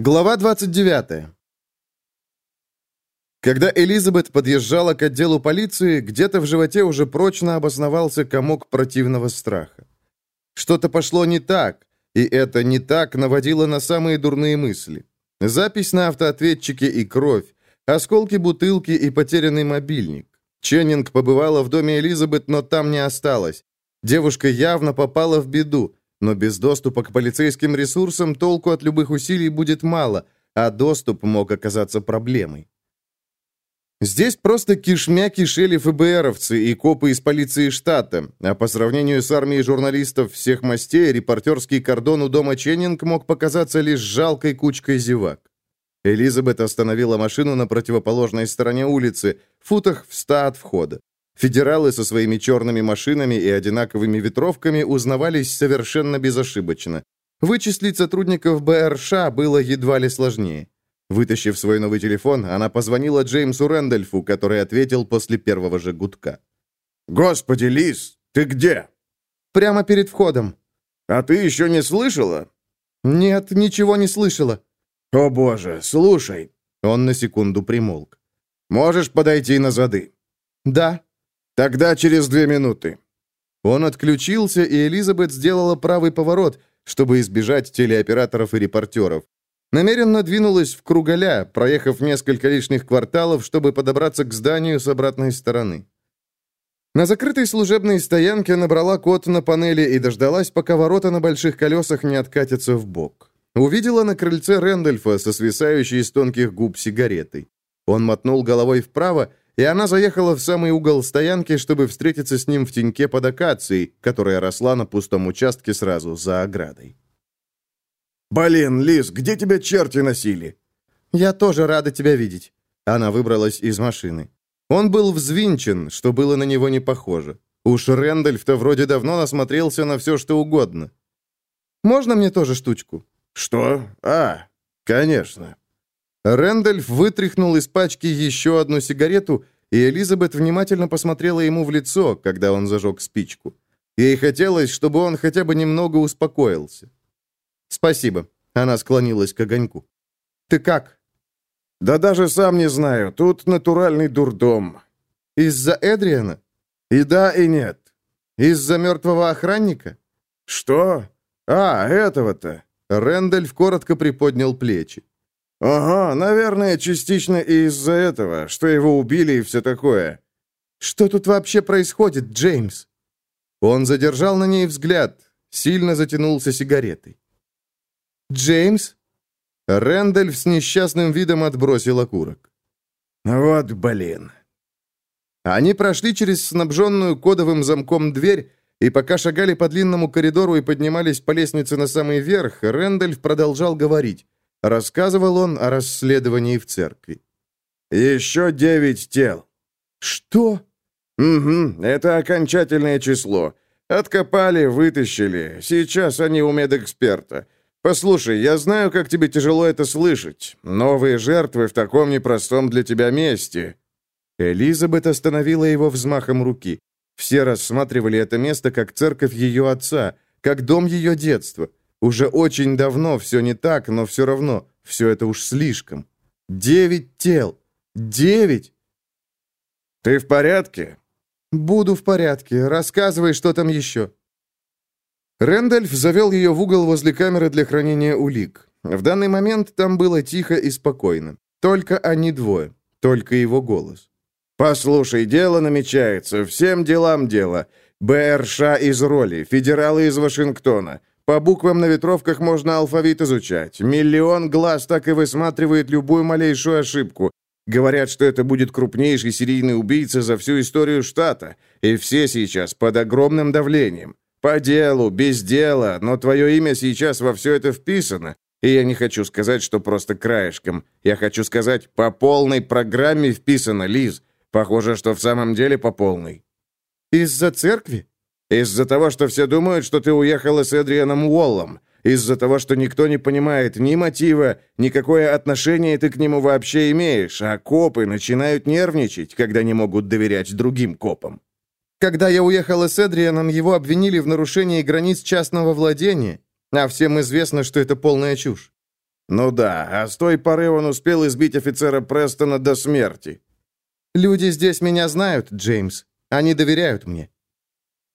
Глава 29. Когда Элизабет подъезжала к отделу полиции, где-то в животе уже прочно обосновался комок противного страха. Что-то пошло не так, и это не так наводило на самые дурные мысли. Запись на автоответчике и кровь, осколки бутылки и потерянный мобильник. Ченнинг побывала в доме Элизабет, но там не осталось. Девушка явно попала в беду, но без доступа к полицейским ресурсам толку от любых усилий будет мало, а доступ мог оказаться проблемой. Здесь просто кишмя кишели ФБРовцы и копы из полиции штата, а по сравнению с армией журналистов всех мастей, репортерский кордон у дома Ченнинг мог показаться лишь жалкой кучкой зевак. Элизабет остановила машину на противоположной стороне улицы, футах в ста от входа. Федералы со своими черными машинами и одинаковыми ветровками узнавались совершенно безошибочно. Вычислить сотрудников БРШ было едва ли сложнее. Вытащив свой новый телефон, она позвонила Джеймсу Рэндольфу, который ответил после первого же гудка. «Господи, Лиз, ты где?» «Прямо перед входом». «А ты еще не слышала?» «Нет, ничего не слышала». «О боже, слушай». Он на секунду примолк. «Можешь подойти на зады?» «Да». «Тогда через две минуты». Он отключился, и Элизабет сделала правый поворот, чтобы избежать телеоператоров и репортеров. Намеренно двинулась в круголя, проехав несколько лишних кварталов, чтобы подобраться к зданию с обратной стороны. На закрытой служебной стоянке набрала код на панели и дождалась, пока ворота на больших колесах не откатятся в бок. Увидела на крыльце Рэндольфа со свисающей из тонких губ сигаретой. Он мотнул головой вправо, и она заехала в самый угол стоянки, чтобы встретиться с ним в теньке под акацией, которая росла на пустом участке сразу за оградой. «Блин, Лиз, где тебя черти носили?» «Я тоже рада тебя видеть». Она выбралась из машины. Он был взвинчен, что было на него не похоже. Уж Рэндольф-то вроде давно насмотрелся на все, что угодно. «Можно мне тоже штучку?» «Что? А, конечно». Рэндольф вытряхнул из пачки еще одну сигарету, и Элизабет внимательно посмотрела ему в лицо, когда он зажег спичку. Ей хотелось, чтобы он хотя бы немного успокоился. «Спасибо», — она склонилась к огоньку. «Ты как?» «Да даже сам не знаю. Тут натуральный дурдом». «Из-за Эдриана?» «И да, и нет». «Из-за мертвого охранника?» «Что? А, этого-то». Рэндальф коротко приподнял плечи. «Ага, наверное, частично и из-за этого, что его убили и все такое». «Что тут вообще происходит, Джеймс?» Он задержал на ней взгляд, сильно затянулся сигаретой. «Джеймс?» Рэндальф с несчастным видом отбросил окурок. «Вот блин». Они прошли через снабженную кодовым замком дверь, и пока шагали по длинному коридору и поднимались по лестнице на самый верх, Рэндальф продолжал говорить. Рассказывал он о расследовании в церкви. «Еще девять тел». «Что?» «Угу, это окончательное число. Откопали, вытащили. Сейчас они у медэксперта. Послушай, я знаю, как тебе тяжело это слышать. Новые жертвы в таком непростом для тебя месте». Элизабет остановила его взмахом руки. Все рассматривали это место как церковь ее отца, как дом ее детства. Уже очень давно все не так, но все равно, все это уж слишком. Девять тел. Девять! Ты в порядке? Буду в порядке. Рассказывай, что там еще. Рэндальф завел ее в угол возле камеры для хранения улик. В данный момент там было тихо и спокойно. Только они двое. Только его голос. «Послушай, дело намечается. Всем делам дело. БРШ из роли, федералы из Вашингтона. По буквам на ветровках можно алфавит изучать. Миллион глаз так и высматривает любую малейшую ошибку. Говорят, что это будет крупнейший серийный убийца за всю историю штата. И все сейчас под огромным давлением. По делу, без дела, но твое имя сейчас во все это вписано. И я не хочу сказать, что просто краешком. Я хочу сказать, по полной программе вписано, Лиз. Похоже, что в самом деле по полной. Из-за церкви? Из-за того, что все думают, что ты уехала с Эдрианом Уоллом. Из-за того, что никто не понимает ни мотива, ни какое отношение ты к нему вообще имеешь, а копы начинают нервничать, когда не могут доверять другим копам. Когда я уехала с Эдрианом, его обвинили в нарушении границ частного владения, а всем известно, что это полная чушь. Ну да, а с той поры он успел избить офицера Престона до смерти. Люди здесь меня знают, Джеймс. Они доверяют мне.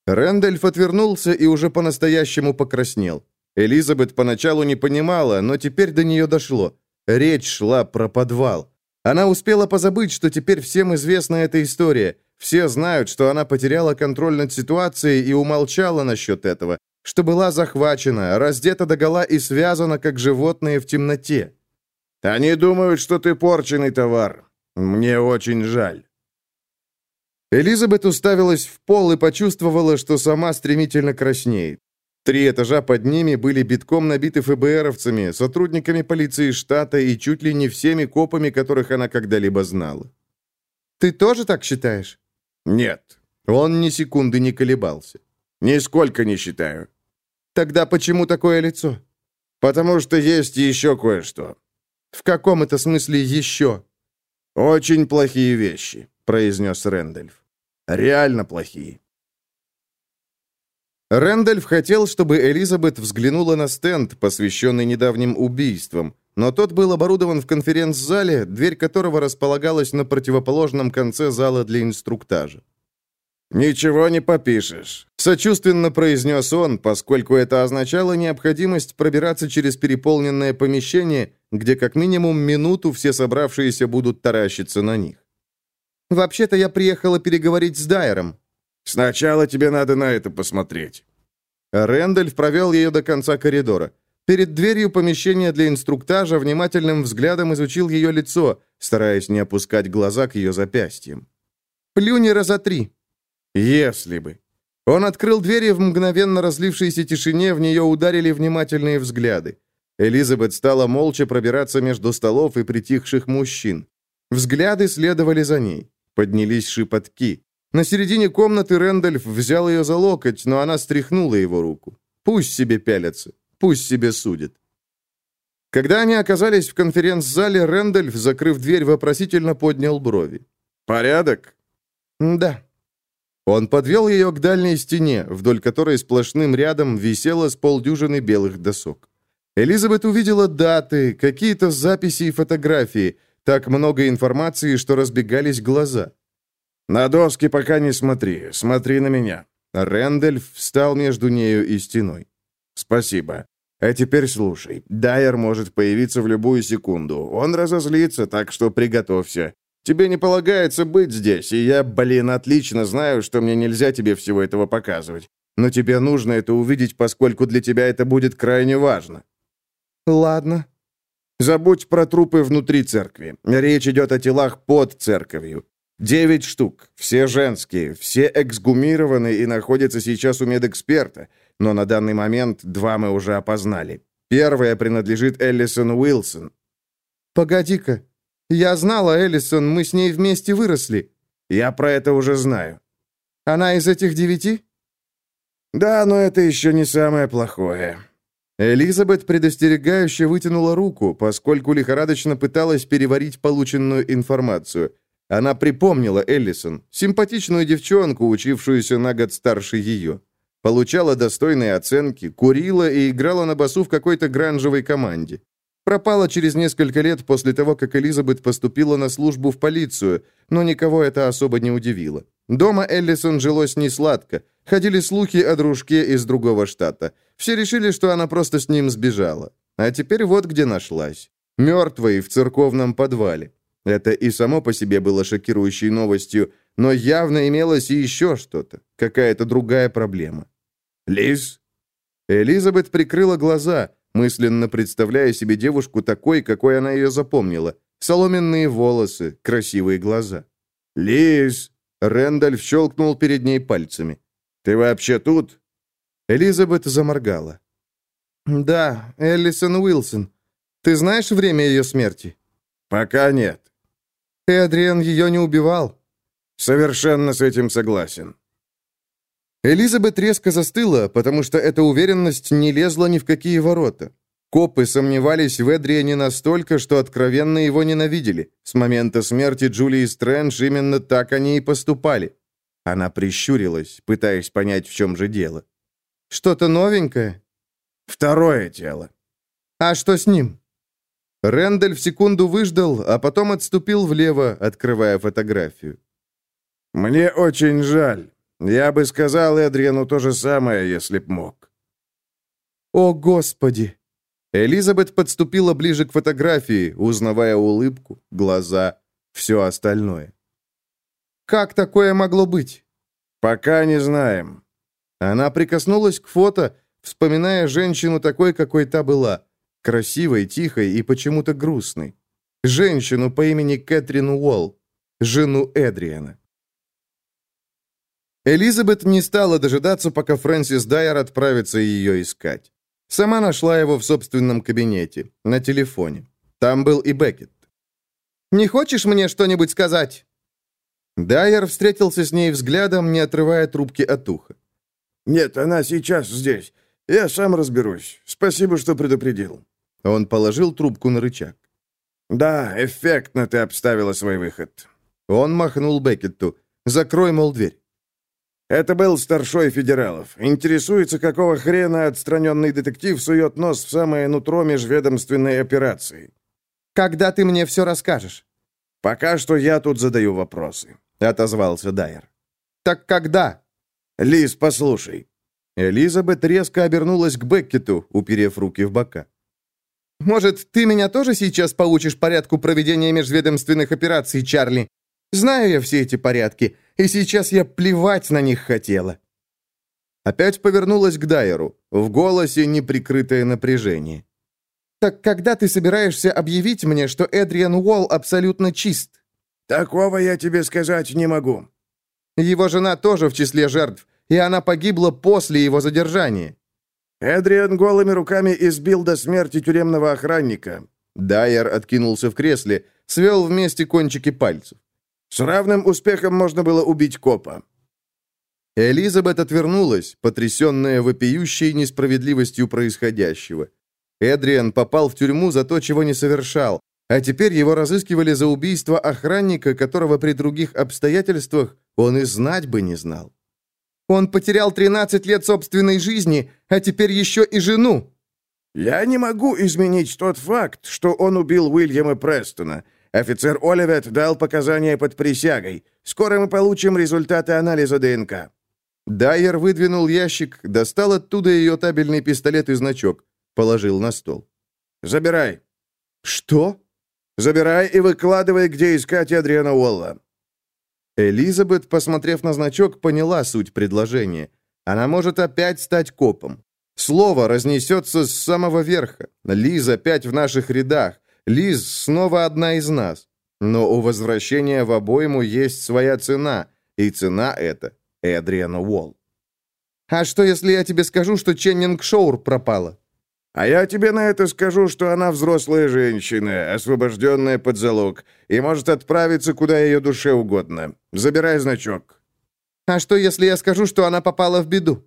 Рэндальф отвернулся и уже по-настоящему покраснел. Элизабет поначалу не понимала, но теперь до нее дошло. Речь шла про подвал. Она успела позабыть, что теперь всем известна эта история. Все знают, что она потеряла контроль над ситуацией и умолчала насчет этого, что была захвачена, раздета догола и связана, как животные в темноте. «Они думают, что ты порченный товар. Мне очень жаль». Элизабет уставилась в пол и почувствовала, что сама стремительно краснеет. Три этажа под ними были битком набиты ФБРовцами, сотрудниками полиции штата и чуть ли не всеми копами, которых она когда-либо знала. «Ты тоже так считаешь?» «Нет». Он ни секунды не колебался. «Нисколько не считаю». «Тогда почему такое лицо?» «Потому что есть еще кое-что». «В каком это смысле еще?» «Очень плохие вещи», — произнес Рэндальф. «Реально плохие». Рэндальф хотел, чтобы Элизабет взглянула на стенд, посвященный недавним убийствам, но тот был оборудован в конференц-зале, дверь которого располагалась на противоположном конце зала для инструктажа. «Ничего не попишешь», — сочувственно произнес он, поскольку это означало необходимость пробираться через переполненное помещение, где как минимум минуту все собравшиеся будут таращиться на них. «Вообще-то я приехала переговорить с Дайером». «Сначала тебе надо на это посмотреть». Рэндальф провел ее до конца коридора. Перед дверью помещения для инструктажа внимательным взглядом изучил ее лицо, стараясь не опускать глаза к ее запястьям. «Плюни раза три». «Если бы». Он открыл дверь, и в мгновенно разлившейся тишине в нее ударили внимательные взгляды. Элизабет стала молча пробираться между столов и притихших мужчин. Взгляды следовали за ней. Поднялись шепотки. На середине комнаты Рэндальф взял ее за локоть, но она стряхнула его руку. Пусть себе пялятся. Пусть себе судит. Когда они оказались в конференц-зале, Рэндальф, закрыв дверь, вопросительно поднял брови. «Порядок?» «Да». Он подвел ее к дальней стене, вдоль которой сплошным рядом висело с полдюжины белых досок. Элизабет увидела даты, какие-то записи и фотографии, так много информации, что разбегались глаза. «На доски пока не смотри, смотри на меня». Рэндальф встал между нею и стеной. «Спасибо. А теперь слушай. Дайер может появиться в любую секунду. Он разозлится, так что приготовься. Тебе не полагается быть здесь, и я, блин, отлично знаю, что мне нельзя тебе всего этого показывать. Но тебе нужно это увидеть, поскольку для тебя это будет крайне важно». «Ладно». «Забудь про трупы внутри церкви. Речь идет о телах под церковью. Девять штук, все женские, все эксгумированы и находятся сейчас у медэксперта но на данный момент два мы уже опознали. Первая принадлежит Эллисон Уилсон. «Погоди-ка. Я знала Эллисон, мы с ней вместе выросли». «Я про это уже знаю». «Она из этих девяти?» «Да, но это еще не самое плохое». Элизабет предостерегающе вытянула руку, поскольку лихорадочно пыталась переварить полученную информацию. Она припомнила Эллисон, симпатичную девчонку, учившуюся на год старше ее. Получала достойные оценки, курила и играла на басу в какой-то гранжевой команде. Пропала через несколько лет после того, как Элизабет поступила на службу в полицию, но никого это особо не удивило. Дома Эллисон жилось несладко. Ходили слухи о дружке из другого штата. Все решили, что она просто с ним сбежала. А теперь вот где нашлась. Мертвой в церковном подвале. Это и само по себе было шокирующей новостью, но явно имелось и еще что-то, какая-то другая проблема. «Лиз?» Элизабет прикрыла глаза, мысленно представляя себе девушку такой, какой она ее запомнила. Соломенные волосы, красивые глаза. «Лиз!» Рэндальф щелкнул перед ней пальцами. «Ты вообще тут?» Элизабет заморгала. «Да, Эллисон Уилсон. Ты знаешь время ее смерти?» «Пока нет». «Эдриан ее не убивал?» «Совершенно с этим согласен». Элизабет резко застыла, потому что эта уверенность не лезла ни в какие ворота. Копы сомневались в Эдриане настолько, что откровенно его ненавидели. С момента смерти Джулии Стрэндж именно так они и поступали. Она прищурилась, пытаясь понять, в чем же дело. «Что-то новенькое?» «Второе дело». «А что с ним?» Рэндаль в секунду выждал, а потом отступил влево, открывая фотографию. «Мне очень жаль. Я бы сказал Эдриану то же самое, если б мог». «О, Господи!» Элизабет подступила ближе к фотографии, узнавая улыбку, глаза, все остальное. «Как такое могло быть?» «Пока не знаем». Она прикоснулась к фото, вспоминая женщину такой, какой та была. Красивой, тихой и почему-то грустной. Женщину по имени Кэтрин Уолл, жену Эдриана. Элизабет не стала дожидаться, пока Фрэнсис Дайер отправится ее искать. Сама нашла его в собственном кабинете, на телефоне. Там был и Беккет. «Не хочешь мне что-нибудь сказать?» Дайер встретился с ней взглядом, не отрывая трубки от уха. «Нет, она сейчас здесь. Я сам разберусь. Спасибо, что предупредил». Он положил трубку на рычаг. «Да, эффектно ты обставила свой выход». Он махнул Беккетту. «Закрой, мол, дверь». Это был старшой федералов. Интересуется, какого хрена отстраненный детектив сует нос в самое нутро межведомственной операции. «Когда ты мне все расскажешь?» «Пока что я тут задаю вопросы», — отозвался Дайер. «Так когда?» «Лиз, послушай». Элизабет резко обернулась к Беккету, уперев руки в бока. «Может, ты меня тоже сейчас получишь порядку проведения межведомственных операций, Чарли? Знаю я все эти порядки и сейчас я плевать на них хотела». Опять повернулась к Дайеру, в голосе неприкрытое напряжение. «Так когда ты собираешься объявить мне, что Эдриан Уолл абсолютно чист?» «Такого я тебе сказать не могу». «Его жена тоже в числе жертв, и она погибла после его задержания». «Эдриан голыми руками избил до смерти тюремного охранника». Дайер откинулся в кресле, свел вместе кончики пальцев. С равным успехом можно было убить копа. Элизабет отвернулась, потрясенная вопиющей несправедливостью происходящего. Эдриан попал в тюрьму за то, чего не совершал, а теперь его разыскивали за убийство охранника, которого при других обстоятельствах он и знать бы не знал. Он потерял 13 лет собственной жизни, а теперь еще и жену. «Я не могу изменить тот факт, что он убил Уильяма Престона, Офицер Оливет дал показания под присягой. Скоро мы получим результаты анализа ДНК». Дайер выдвинул ящик, достал оттуда ее табельный пистолет и значок. Положил на стол. «Забирай». «Что?» «Забирай и выкладывай, где искать Адриана Уолла». Элизабет, посмотрев на значок, поняла суть предложения. Она может опять стать копом. Слово разнесется с самого верха. Лиз опять в наших рядах. Лиз снова одна из нас. Но у возвращения в обойму есть своя цена, и цена эта — Эдриана Уолл. «А что, если я тебе скажу, что Ченнинг Шоур пропала?» «А я тебе на это скажу, что она взрослая женщина, освобожденная под залог, и может отправиться куда ее душе угодно. Забирай значок». «А что, если я скажу, что она попала в беду?»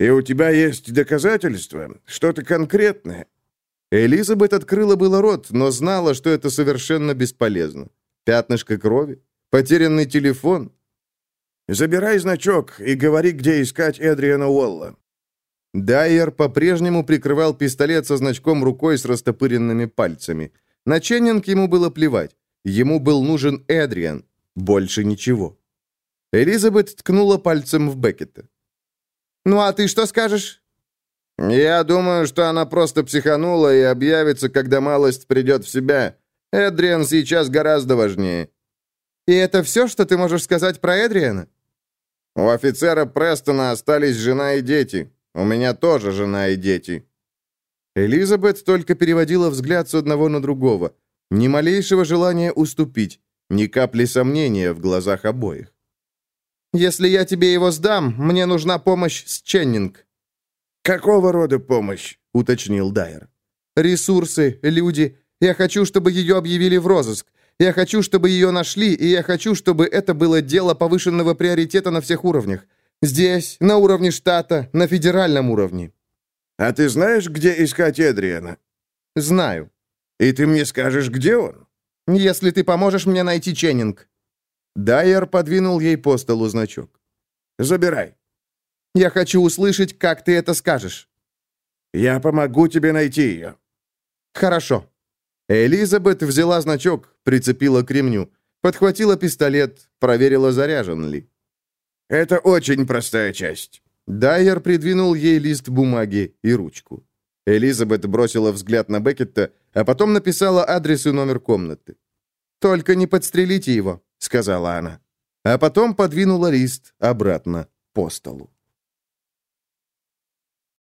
«И у тебя есть доказательства? Что-то конкретное?» Элизабет открыла было рот, но знала, что это совершенно бесполезно. Пятнышко крови? Потерянный телефон? «Забирай значок и говори, где искать Эдриана Уолла». Дайер по-прежнему прикрывал пистолет со значком рукой с растопыренными пальцами. На Ченнинг ему было плевать. Ему был нужен Эдриан. Больше ничего. Элизабет ткнула пальцем в Беккета. «Ну а ты что скажешь?» «Я думаю, что она просто психанула и объявится, когда малость придет в себя. Эдриан сейчас гораздо важнее». «И это все, что ты можешь сказать про Эдриана?» «У офицера Престона остались жена и дети. У меня тоже жена и дети». Элизабет только переводила взгляд с одного на другого. Ни малейшего желания уступить, ни капли сомнения в глазах обоих. «Если я тебе его сдам, мне нужна помощь с Ченнинг. «Какого рода помощь?» — уточнил Дайер. «Ресурсы, люди. Я хочу, чтобы ее объявили в розыск. Я хочу, чтобы ее нашли, и я хочу, чтобы это было дело повышенного приоритета на всех уровнях. Здесь, на уровне штата, на федеральном уровне». «А ты знаешь, где искать Эдриана?» «Знаю». «И ты мне скажешь, где он?» «Если ты поможешь мне найти Ченнинг». Дайер подвинул ей по столу значок. «Забирай». Я хочу услышать, как ты это скажешь». «Я помогу тебе найти ее». «Хорошо». Элизабет взяла значок, прицепила к ремню, подхватила пистолет, проверила, заряжен ли. «Это очень простая часть». Дайер придвинул ей лист бумаги и ручку. Элизабет бросила взгляд на Беккетта, а потом написала адрес и номер комнаты. «Только не подстрелите его», — сказала она. А потом подвинула лист обратно по столу.